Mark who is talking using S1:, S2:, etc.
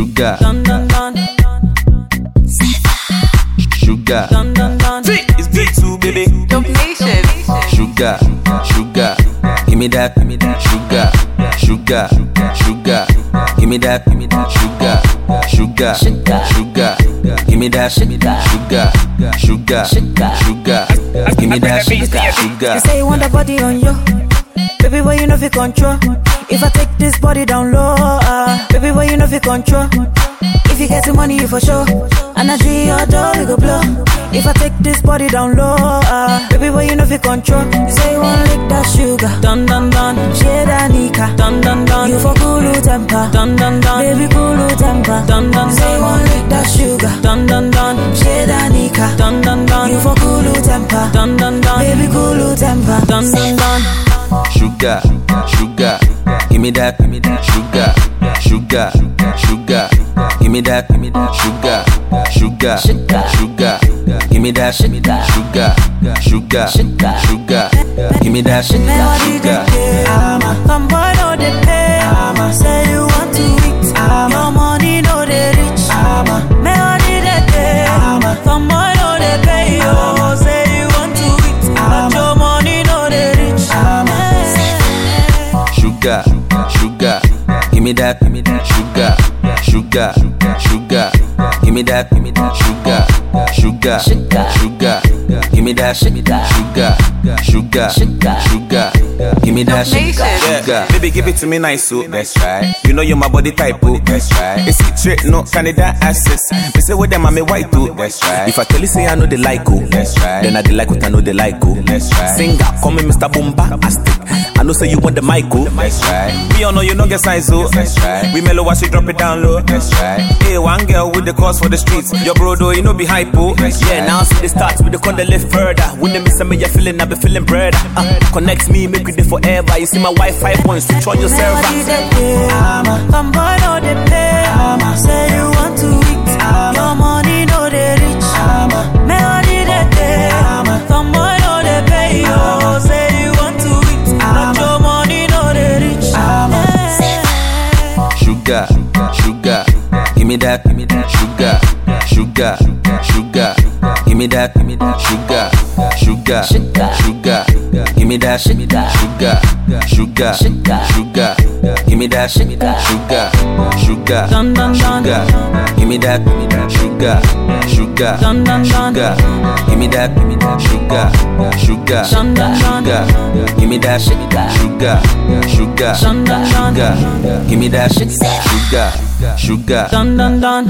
S1: sugar, sugar.
S2: It's B2, baby.
S3: Dub
S1: sugar, sugar. Give me that, give me that sugar, sugar, sugar. Give me that, give me that sugar, sugar,
S4: Sugar.
S1: sugar. Give me that, sugar, sugar, sugar,
S4: Sugar.
S1: sugar. Give me that sugar, sugar.
S4: You say you want a body on you. Baby, boy, you know fi control. If I take this body down low, uh, baby, boy, you know control. If you get the money, you for sure. And I see your door, we go blow. If I take this body down low, uh, baby, boy, you know fi control. You say you want lick that sugar, dun dun dun. Share that nika, dun dun dun. You for cool temper, dun dun dun. Baby, cool temper, dun dun dun. Say you want lick that sugar, dun dun dun. Share that nika, dun dun dun. You for cool temper, dun dun dun. Baby, cool temper, dun dun dun.
S1: sugar, sugar. Give me that, give me that sugar, sugar, sugar. Give me that, give me that sugar, sugar,
S4: Sugar.
S1: sugar. Give me that, give me that sugar, sugar,
S4: Sugar.
S1: sugar. Give me that, sugar, sugar.
S4: Some boy know they pay. Say you want to eat. I'm Your money know they rich. Me only they pay. Some boy know they pay. Oh, say you want to eat. But your money know they rich.
S1: sugar, sugar. Give me that, give me that sugar, sugar, sugar. Give me that, give me that sugar, sugar,
S4: Sugar.
S1: sugar. Give me that, give me that sugar, sugar,
S4: Sugar.
S1: sugar. Give me that sugar, sugar.
S2: Baby, give it to me nice, so that's right. You know you're my body type, oh, that's right. It's straight, no Canada access. Me say with them, I'm a white, too, that's right. If I tell you, say I know they like, oh, that's right. Then I they like what I know they like, oh, that's right. Singer, call me Mr. Boomba, Astic. I know say you want the mic, oh, that's right. We all know you know get size, oh, that's right. We mellow, watch you drop it down low, that's right. Hey, one girl with the cause for the streets. Your bro, though, you know be hype, oh, yeah. Now see the starts with the con, live further. When they miss me, you're feeling, I be feeling bread. Uh, connect me, make it forever. You see my Wi-Fi points, switch on your server.
S4: they pay. Some me
S1: that, give me that sugar, sugar, sugar. Give me that, give me that sugar, sugar,
S4: Sugar.
S1: Give me that, give me that sugar, sugar,
S4: Sugar.
S1: sugar. Give me that, give me that sugar, sugar, sugar. Give me that, give me that sugar, sugar, sugar. Give me that, give me that sugar, sugar, sugar. Give me that, give me that sugar, sugar, sugar. Give me that sugar, sugar, sugar.
S4: Dun dun dun.